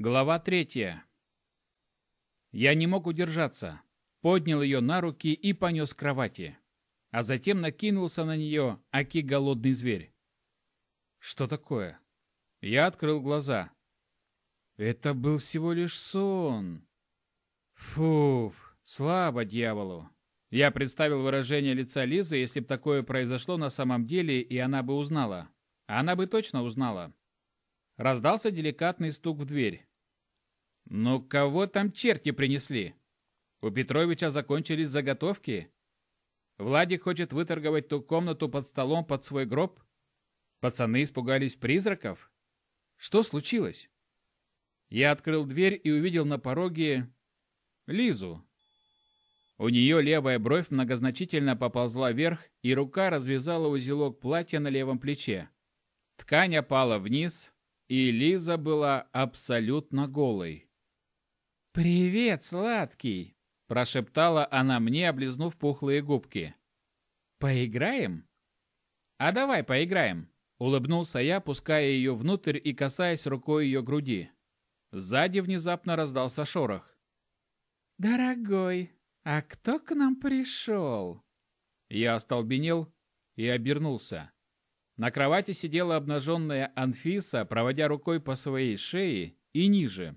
Глава третья. Я не мог удержаться. Поднял ее на руки и понес к кровати. А затем накинулся на нее, аки голодный зверь. Что такое? Я открыл глаза. Это был всего лишь сон. Фуф, слабо дьяволу. Я представил выражение лица Лизы, если бы такое произошло на самом деле, и она бы узнала. Она бы точно узнала. Раздался деликатный стук в дверь. «Ну, кого там черти принесли? У Петровича закончились заготовки? Владик хочет выторговать ту комнату под столом под свой гроб? Пацаны испугались призраков? Что случилось?» Я открыл дверь и увидел на пороге Лизу. У нее левая бровь многозначительно поползла вверх, и рука развязала узелок платья на левом плече. Ткань опала вниз, и Лиза была абсолютно голой. «Привет, сладкий!» – прошептала она мне, облизнув пухлые губки. «Поиграем?» «А давай поиграем!» – улыбнулся я, пуская ее внутрь и касаясь рукой ее груди. Сзади внезапно раздался шорох. «Дорогой, а кто к нам пришел?» Я остолбенел и обернулся. На кровати сидела обнаженная Анфиса, проводя рукой по своей шее и ниже.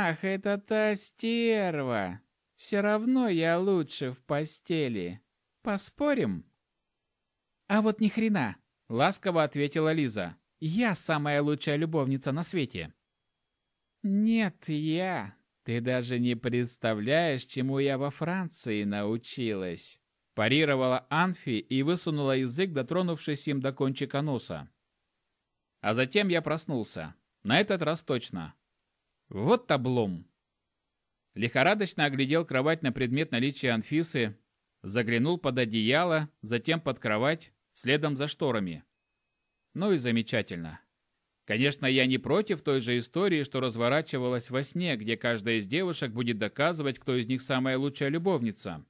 «Ах, это та стерва! Все равно я лучше в постели. Поспорим?» «А вот ни хрена!» — ласково ответила Лиза. «Я самая лучшая любовница на свете!» «Нет, я. Ты даже не представляешь, чему я во Франции научилась!» Парировала Анфи и высунула язык, дотронувшись им до кончика носа. А затем я проснулся. На этот раз точно. Вот таблом. Лихорадочно оглядел кровать на предмет наличия Анфисы, заглянул под одеяло, затем под кровать, следом за шторами. Ну и замечательно. Конечно, я не против той же истории, что разворачивалась во сне, где каждая из девушек будет доказывать, кто из них самая лучшая любовница.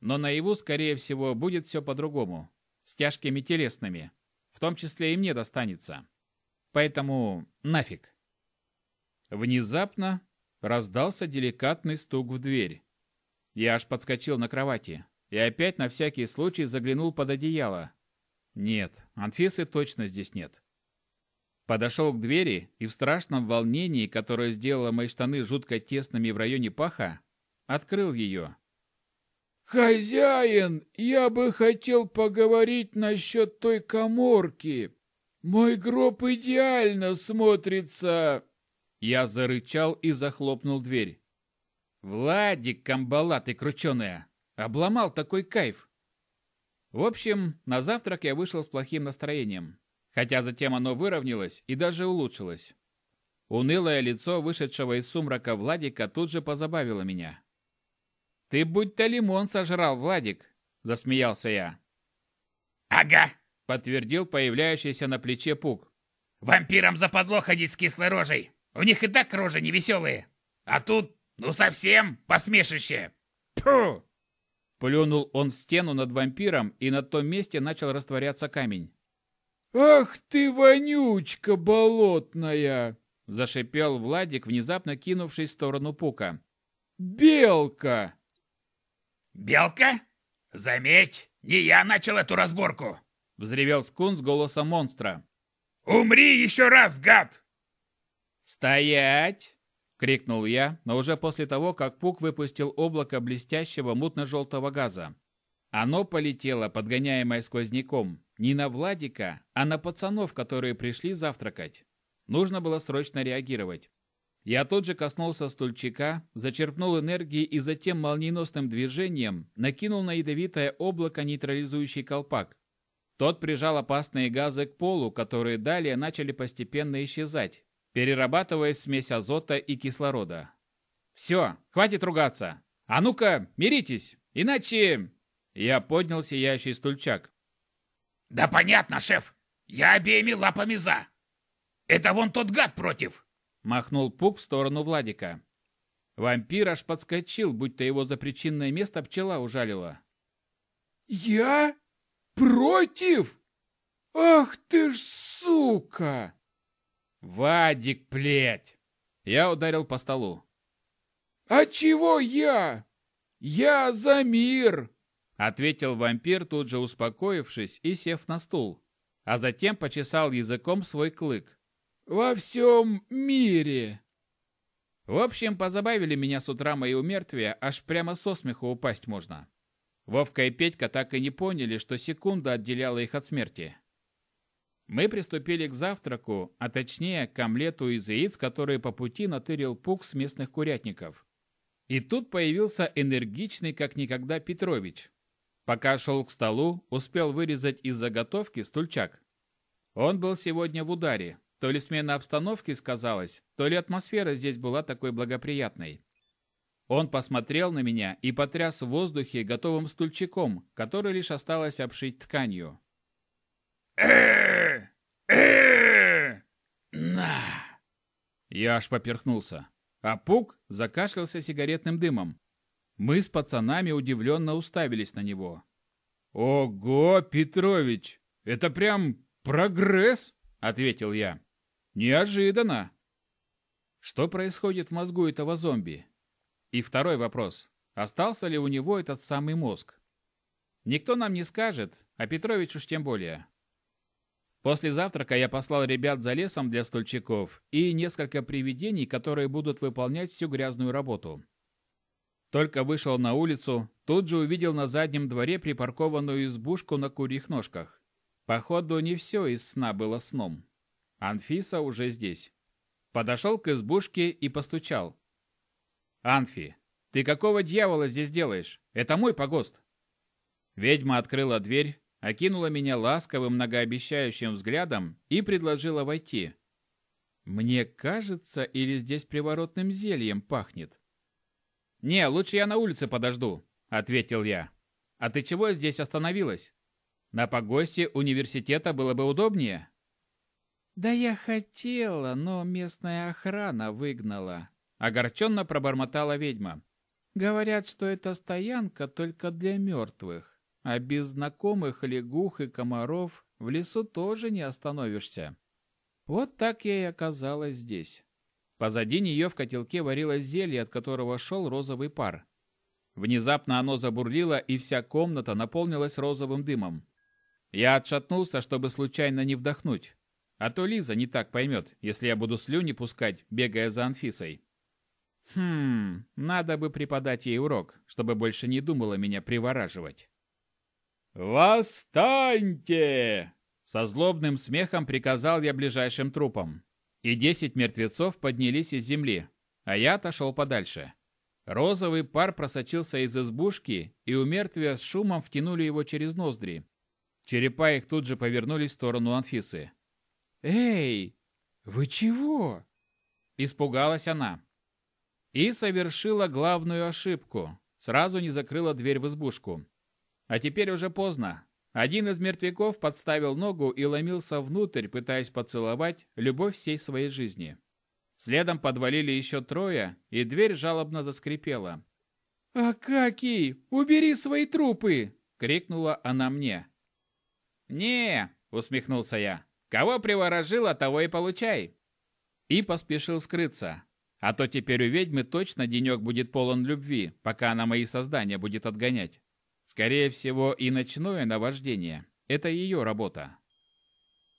Но наяву, скорее всего, будет все по-другому. С тяжкими телесными. В том числе и мне достанется. Поэтому нафиг. Внезапно раздался деликатный стук в дверь. Я аж подскочил на кровати и опять на всякий случай заглянул под одеяло. Нет, Анфисы точно здесь нет. Подошел к двери и в страшном волнении, которое сделало мои штаны жутко тесными в районе паха, открыл ее. «Хозяин, я бы хотел поговорить насчет той коморки. Мой гроб идеально смотрится я зарычал и захлопнул дверь. «Владик, камбала ты крученая! Обломал такой кайф!» В общем, на завтрак я вышел с плохим настроением, хотя затем оно выровнялось и даже улучшилось. Унылое лицо вышедшего из сумрака Владика тут же позабавило меня. «Ты будь-то лимон сожрал, Владик!» – засмеялся я. «Ага!» – подтвердил появляющийся на плече Пук. «Вампирам западло ходить с кислой рожей! У них и так рожи невеселые. А тут, ну совсем, посмешище. Тьфу!» Плюнул он в стену над вампиром, и на том месте начал растворяться камень. «Ах ты, вонючка болотная!» Зашипел Владик, внезапно кинувшись в сторону Пука. «Белка!» «Белка? Заметь, не я начал эту разборку!» Взревел Скун с голосом монстра. «Умри еще раз, гад!» «Стоять!» — крикнул я, но уже после того, как Пук выпустил облако блестящего мутно-желтого газа. Оно полетело, подгоняемое сквозняком, не на Владика, а на пацанов, которые пришли завтракать. Нужно было срочно реагировать. Я тут же коснулся стульчика, зачерпнул энергии и затем молниеносным движением накинул на ядовитое облако нейтрализующий колпак. Тот прижал опасные газы к полу, которые далее начали постепенно исчезать, перерабатывая смесь азота и кислорода. «Все, хватит ругаться! А ну-ка, миритесь, иначе...» Я поднял сияющий стульчак. «Да понятно, шеф! Я обеими лапами за! Это вон тот гад против!» Махнул Пук в сторону Владика. Вампир аж подскочил, будто его за причинное место пчела ужалила. «Я? Против? Ах ты ж сука!» «Вадик, плеть!» Я ударил по столу. «А чего я? Я за мир!» Ответил вампир, тут же успокоившись и сев на стул, а затем почесал языком свой клык. «Во всем мире!» В общем, позабавили меня с утра мои умертвия, аж прямо со смеху упасть можно. Вовка и Петька так и не поняли, что секунда отделяла их от смерти. Мы приступили к завтраку, а точнее к омлету из яиц, которые по пути натырил пук с местных курятников. И тут появился энергичный, как никогда, Петрович. Пока шел к столу, успел вырезать из заготовки стульчак. Он был сегодня в ударе. То ли смена обстановки сказалась, то ли атмосфера здесь была такой благоприятной. Он посмотрел на меня и потряс в воздухе готовым стульчиком, который лишь осталось обшить тканью. На! Я аж поперхнулся. А Пук закашлялся сигаретным дымом. Мы с пацанами удивленно уставились на него. «Ого, Петрович! Это прям прогресс!» — ответил я. «Неожиданно!» Что происходит в мозгу этого зомби? И второй вопрос. Остался ли у него этот самый мозг? Никто нам не скажет, а Петрович уж тем более. После завтрака я послал ребят за лесом для стульчиков и несколько привидений, которые будут выполнять всю грязную работу. Только вышел на улицу, тут же увидел на заднем дворе припаркованную избушку на курьих ножках. Походу, не все из сна было сном. Анфиса уже здесь. Подошел к избушке и постучал. «Анфи, ты какого дьявола здесь делаешь? Это мой погост!» Ведьма открыла дверь, окинула меня ласковым, многообещающим взглядом и предложила войти. Мне кажется, или здесь приворотным зельем пахнет. «Не, лучше я на улице подожду», — ответил я. «А ты чего здесь остановилась? На погосте университета было бы удобнее». «Да я хотела, но местная охрана выгнала», — огорченно пробормотала ведьма. «Говорят, что это стоянка только для мертвых. А без знакомых лягух и комаров в лесу тоже не остановишься. Вот так я и оказалась здесь. Позади нее в котелке варилось зелье, от которого шел розовый пар. Внезапно оно забурлило, и вся комната наполнилась розовым дымом. Я отшатнулся, чтобы случайно не вдохнуть. А то Лиза не так поймет, если я буду слюни пускать, бегая за Анфисой. Хм, надо бы преподать ей урок, чтобы больше не думала меня привораживать. «Восстаньте!» Со злобным смехом приказал я ближайшим трупам. И десять мертвецов поднялись из земли, а я отошел подальше. Розовый пар просочился из избушки, и у мертвия с шумом втянули его через ноздри. Черепа их тут же повернулись в сторону Анфисы. «Эй, вы чего?» Испугалась она. И совершила главную ошибку. Сразу не закрыла дверь в избушку. А теперь уже поздно. Один из мертвяков подставил ногу и ломился внутрь, пытаясь поцеловать любовь всей своей жизни. Следом подвалили еще трое, и дверь жалобно заскрипела. «Акакий, убери свои трупы!» — крикнула она мне. «Не!» — усмехнулся я. «Кого приворожила, того и получай!» И поспешил скрыться. А то теперь у ведьмы точно денек будет полон любви, пока она мои создания будет отгонять. Скорее всего, и ночное наваждение. Это ее работа.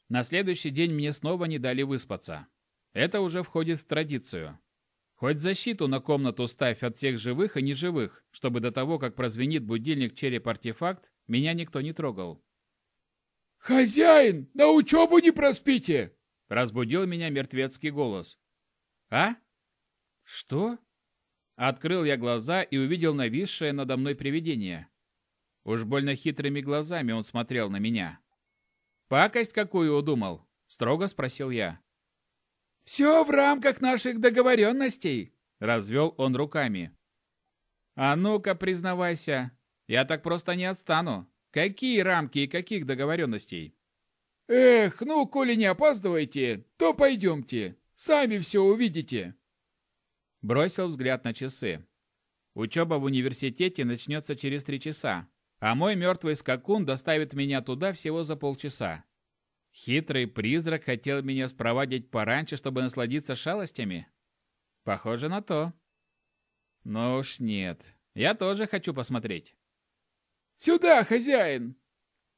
На следующий день мне снова не дали выспаться. Это уже входит в традицию. Хоть защиту на комнату ставь от всех живых и неживых, чтобы до того, как прозвенит будильник череп-артефакт, меня никто не трогал. «Хозяин, на учебу не проспите!» Разбудил меня мертвецкий голос. «А? Что?» Открыл я глаза и увидел нависшее надо мной привидение. Уж больно хитрыми глазами он смотрел на меня. «Пакость какую удумал?» – строго спросил я. «Все в рамках наших договоренностей», – развел он руками. «А ну-ка, признавайся, я так просто не отстану. Какие рамки и каких договоренностей?» «Эх, ну, коли не опаздываете, то пойдемте, сами все увидите». Бросил взгляд на часы. Учеба в университете начнется через три часа, а мой мертвый скакун доставит меня туда всего за полчаса. Хитрый призрак хотел меня спровадить пораньше, чтобы насладиться шалостями? Похоже на то. Но уж нет. Я тоже хочу посмотреть. «Сюда, хозяин!»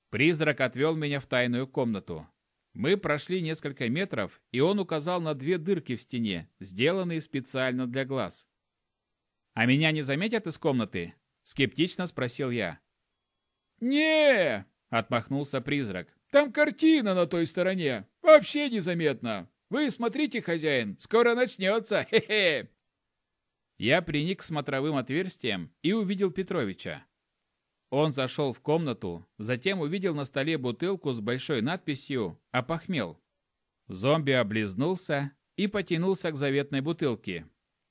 Призрак отвел меня в тайную комнату. Мы прошли несколько метров, и он указал на две дырки в стене, сделанные специально для глаз. «А меня не заметят из комнаты?» – скептично спросил я. Не отмахнулся призрак. «Там картина на той стороне. Вообще незаметно. Вы смотрите, хозяин, скоро начнется. Хе-хе!» Я приник к смотровым отверстиям и увидел Петровича. Он зашел в комнату, затем увидел на столе бутылку с большой надписью «Опохмел». Зомби облизнулся и потянулся к заветной бутылке.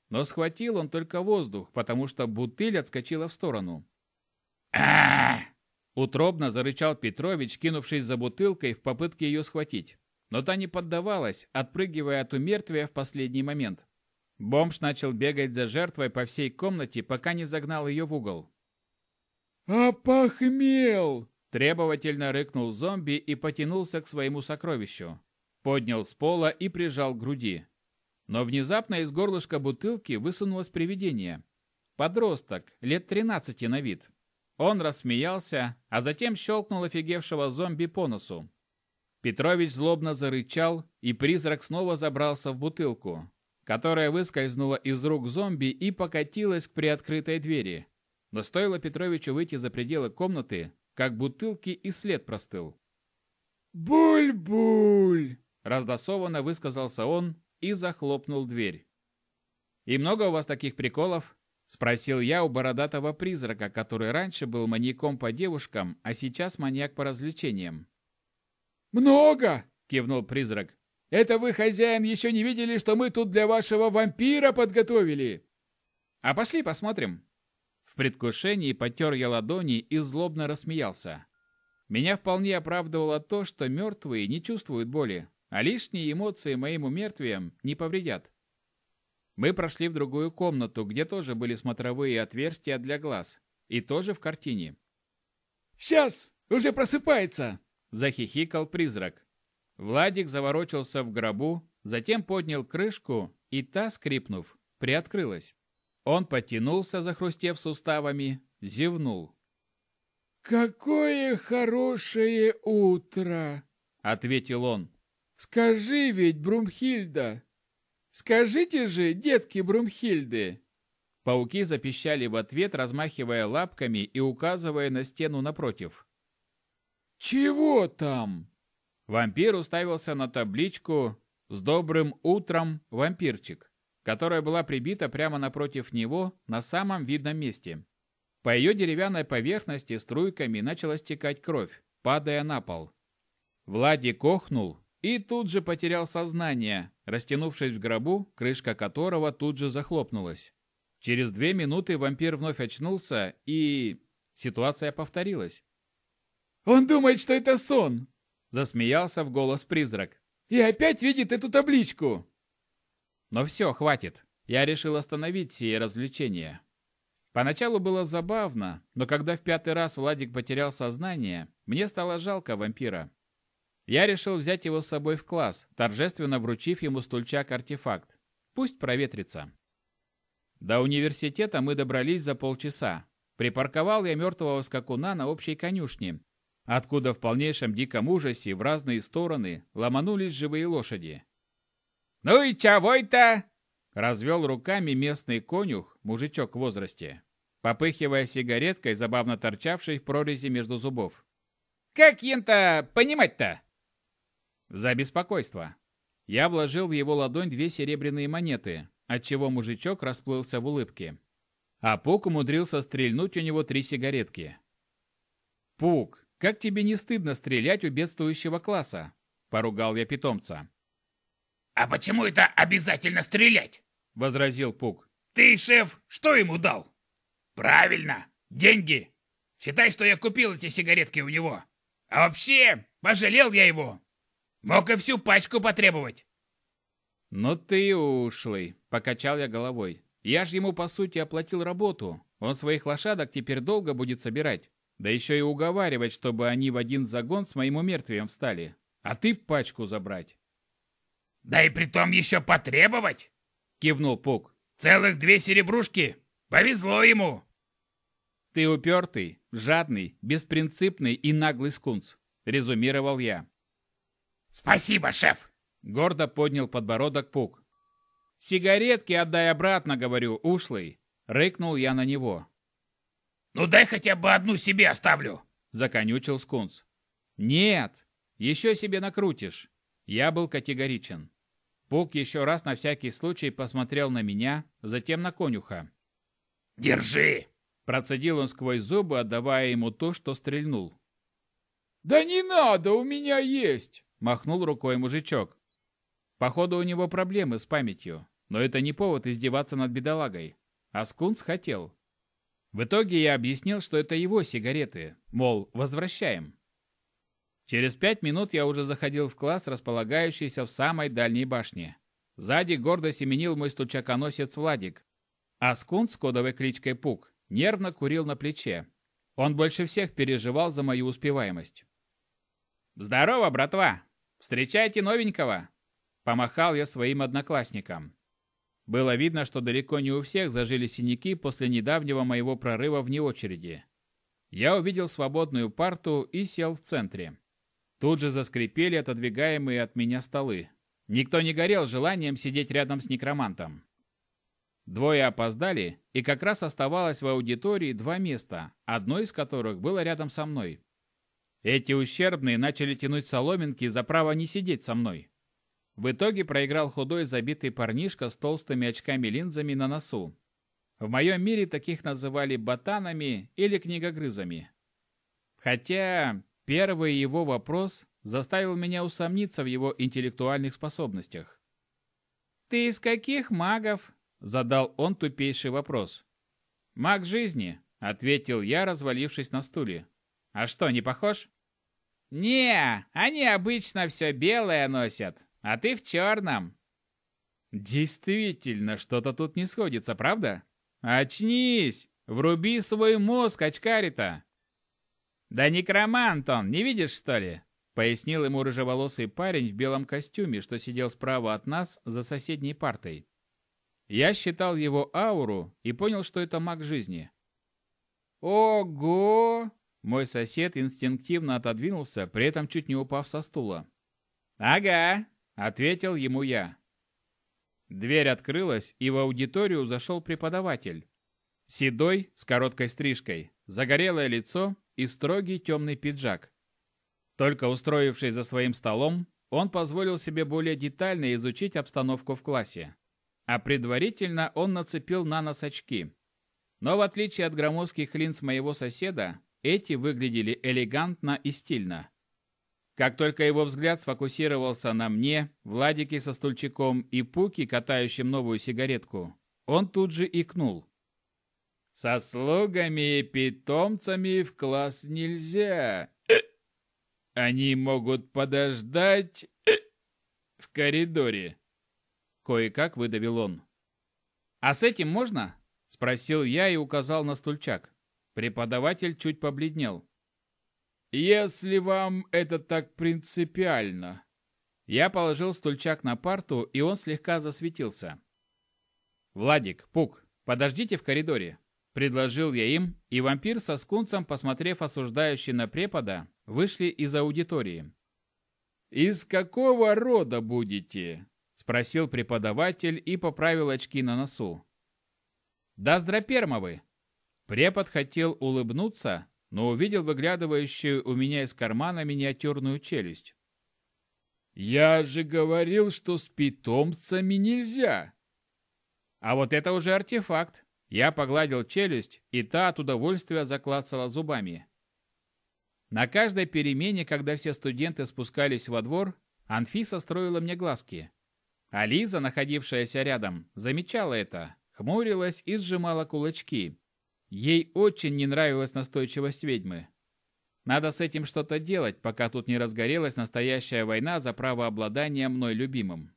Но схватил он только воздух, потому что бутыль отскочила в сторону. а Утробно зарычал Петрович, кинувшись за бутылкой в попытке ее схватить. Но та не поддавалась, отпрыгивая от умертвия в последний момент. Бомж начал бегать за жертвой по всей комнате, пока не загнал ее в угол. «Опохмел!» Требовательно рыкнул зомби и потянулся к своему сокровищу. Поднял с пола и прижал к груди. Но внезапно из горлышка бутылки высунулось привидение. Подросток, лет 13 на вид. Он рассмеялся, а затем щелкнул офигевшего зомби по носу. Петрович злобно зарычал, и призрак снова забрался в бутылку, которая выскользнула из рук зомби и покатилась к приоткрытой двери. Но стоило Петровичу выйти за пределы комнаты, как бутылки и след простыл. «Буль-буль!» – раздосованно высказался он и захлопнул дверь. «И много у вас таких приколов?» – спросил я у бородатого призрака, который раньше был маньяком по девушкам, а сейчас маньяк по развлечениям. «Много!» – кивнул призрак. «Это вы, хозяин, еще не видели, что мы тут для вашего вампира подготовили?» «А пошли посмотрим», в предвкушении потер я ладони и злобно рассмеялся. Меня вполне оправдывало то, что мертвые не чувствуют боли, а лишние эмоции моим умертвиям не повредят. Мы прошли в другую комнату, где тоже были смотровые отверстия для глаз. И тоже в картине. «Сейчас! Уже просыпается!» – захихикал призрак. Владик заворочился в гробу, затем поднял крышку, и та, скрипнув, приоткрылась. Он потянулся, захрустев суставами, зевнул. «Какое хорошее утро!» — ответил он. «Скажи ведь, Брумхильда! Скажите же, детки Брумхильды!» Пауки запищали в ответ, размахивая лапками и указывая на стену напротив. «Чего там?» Вампир уставился на табличку «С добрым утром, вампирчик» которая была прибита прямо напротив него на самом видном месте. По ее деревянной поверхности струйками начала стекать кровь, падая на пол. Владик кохнул и тут же потерял сознание, растянувшись в гробу, крышка которого тут же захлопнулась. Через две минуты вампир вновь очнулся, и... ситуация повторилась. «Он думает, что это сон!» – засмеялся в голос призрак. «И опять видит эту табличку!» Но все, хватит. Я решил остановить сие развлечение. Поначалу было забавно, но когда в пятый раз Владик потерял сознание, мне стало жалко вампира. Я решил взять его с собой в класс, торжественно вручив ему стульчак-артефакт. Пусть проветрится. До университета мы добрались за полчаса. Припарковал я мертвого скакуна на общей конюшне, откуда в полнейшем диком ужасе в разные стороны ломанулись живые лошади. «Ну и чего это?» Развел руками местный конюх, мужичок в возрасте, попыхивая сигареткой, забавно торчавшей в прорези между зубов. «Как ента понимать-то?» За беспокойство. Я вложил в его ладонь две серебряные монеты, отчего мужичок расплылся в улыбке. А Пук умудрился стрельнуть у него три сигаретки. «Пук, как тебе не стыдно стрелять у бедствующего класса?» – поругал я питомца. «А почему это обязательно стрелять?» — возразил Пук. «Ты, шеф, что ему дал?» «Правильно, деньги. Считай, что я купил эти сигаретки у него. А вообще, пожалел я его. Мог и всю пачку потребовать». «Ну ты ушлый», — покачал я головой. «Я ж ему, по сути, оплатил работу. Он своих лошадок теперь долго будет собирать. Да еще и уговаривать, чтобы они в один загон с моим умертвием встали. а ты пачку забрать. Да и притом еще потребовать, кивнул Пук. Целых две серебрушки. Повезло ему. Ты упертый, жадный, беспринципный и наглый скунс, резюмировал я. Спасибо, шеф. Гордо поднял подбородок Пук. Сигаретки отдай обратно, говорю, ушлый. Рыкнул я на него. Ну дай хотя бы одну себе оставлю. Законючил скунс. Нет, еще себе накрутишь. Я был категоричен. Пук еще раз на всякий случай посмотрел на меня, затем на конюха. «Держи!» Процедил он сквозь зубы, отдавая ему то, что стрельнул. «Да не надо, у меня есть!» Махнул рукой мужичок. Походу, у него проблемы с памятью, но это не повод издеваться над бедолагой. А Скунс хотел. В итоге я объяснил, что это его сигареты, мол, возвращаем. Через пять минут я уже заходил в класс, располагающийся в самой дальней башне. Сзади гордо семенил мой стучаконосец Владик, а Скунт с кодовой кличкой Пук нервно курил на плече. Он больше всех переживал за мою успеваемость. «Здорово, братва! Встречайте новенького!» Помахал я своим одноклассникам. Было видно, что далеко не у всех зажили синяки после недавнего моего прорыва вне очереди. Я увидел свободную парту и сел в центре. Тут же заскрипели отодвигаемые от меня столы. Никто не горел желанием сидеть рядом с некромантом. Двое опоздали, и как раз оставалось в аудитории два места, одно из которых было рядом со мной. Эти ущербные начали тянуть соломинки за право не сидеть со мной. В итоге проиграл худой забитый парнишка с толстыми очками-линзами на носу. В моем мире таких называли ботанами или книгогрызами. Хотя Первый его вопрос заставил меня усомниться в его интеллектуальных способностях. «Ты из каких магов?» – задал он тупейший вопрос. «Маг жизни», – ответил я, развалившись на стуле. «А что, не похож?» «Не, они обычно все белое носят, а ты в черном». «Действительно, что-то тут не сходится, правда? Очнись! Вруби свой мозг, очкарита!» «Да некромант он, не видишь, что ли?» Пояснил ему рыжеволосый парень в белом костюме, что сидел справа от нас за соседней партой. Я считал его ауру и понял, что это маг жизни. «Ого!» Мой сосед инстинктивно отодвинулся, при этом чуть не упав со стула. «Ага!» — ответил ему я. Дверь открылась, и в аудиторию зашел преподаватель. Седой, с короткой стрижкой, загорелое лицо и строгий темный пиджак. Только устроившись за своим столом, он позволил себе более детально изучить обстановку в классе. А предварительно он нацепил на нос очки. Но в отличие от громоздких линз моего соседа, эти выглядели элегантно и стильно. Как только его взгляд сфокусировался на мне, Владике со стульчиком и Пуки, катающим новую сигаретку, он тут же икнул. Со слугами и питомцами в класс нельзя. Они могут подождать в коридоре. Кое-как выдавил он. А с этим можно? Спросил я и указал на стульчак. Преподаватель чуть побледнел. Если вам это так принципиально. Я положил стульчак на парту, и он слегка засветился. Владик, Пук, подождите в коридоре. Предложил я им, и вампир со скунцем, посмотрев осуждающий на препода, вышли из аудитории. «Из какого рода будете?» – спросил преподаватель и поправил очки на носу. «Да здрапермовы!» Препод хотел улыбнуться, но увидел выглядывающую у меня из кармана миниатюрную челюсть. «Я же говорил, что с питомцами нельзя!» «А вот это уже артефакт!» Я погладил челюсть, и та от удовольствия заклацала зубами. На каждой перемене, когда все студенты спускались во двор, Анфиса строила мне глазки. А Лиза, находившаяся рядом, замечала это, хмурилась и сжимала кулачки. Ей очень не нравилась настойчивость ведьмы. Надо с этим что-то делать, пока тут не разгорелась настоящая война за право обладания мной любимым.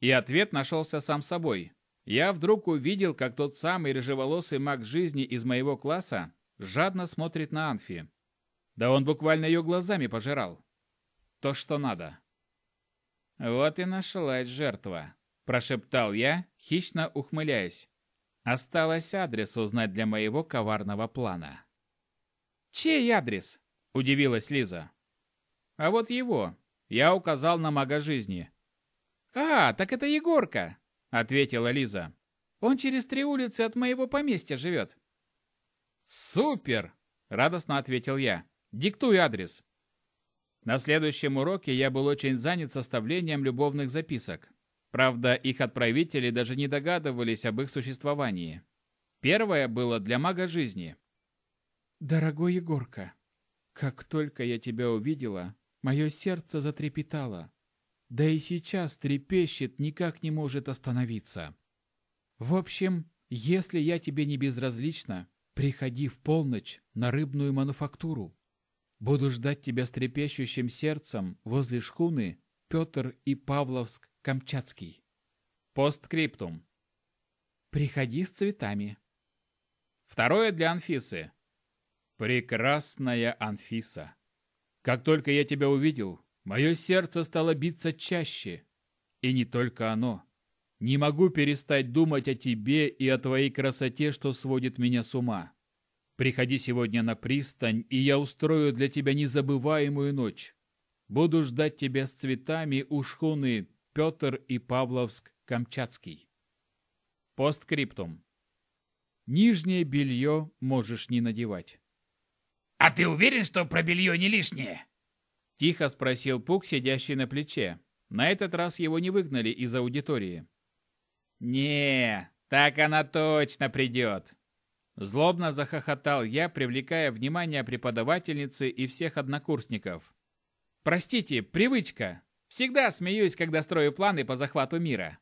И ответ нашелся сам собой я вдруг увидел, как тот самый рыжеволосый маг жизни из моего класса жадно смотрит на Анфи. Да он буквально ее глазами пожирал. то, что надо. Вот и нашлась жертва, прошептал я, хищно ухмыляясь. Осталось адрес узнать для моего коварного плана. «Чей адрес?» – удивилась Лиза. «А вот его. Я указал на мага жизни». «А, так это Егорка», – ответила Лиза. «Он через три улицы от моего поместья живет». «Супер!» – радостно ответил я. «Диктуй адрес». На следующем уроке я был очень занят составлением любовных записок. Правда, их отправители даже не догадывались об их существовании. Первое было для мага жизни. «Дорогой Егорка, как только я тебя увидела, мое сердце затрепетало. Да и сейчас трепещет, никак не может остановиться. В общем, если я тебе не безразлична, приходи в полночь на рыбную мануфактуру. Буду ждать тебя с трепещущим сердцем возле шхуны Петр и Павловск-Камчатский. Посткриптум. Приходи с цветами. Второе для Анфисы. Прекрасная Анфиса. Как только я тебя увидел, мое сердце стало биться чаще. И не только оно. Не могу перестать думать о тебе и о твоей красоте, что сводит меня с ума. Приходи сегодня на пристань, и я устрою для тебя незабываемую ночь. Буду ждать тебя с цветами у шхуны Петр и Павловск-Камчатский. Посткриптум. Нижнее белье можешь не надевать. «А ты уверен, что про белье не лишнее?» Тихо спросил Пук, сидящий на плече. На этот раз его не выгнали из аудитории. «Не, так она точно придет!» Злобно захохотал я, привлекая внимание преподавательницы и всех однокурсников. «Простите, привычка. Всегда смеюсь, когда строю планы по захвату мира».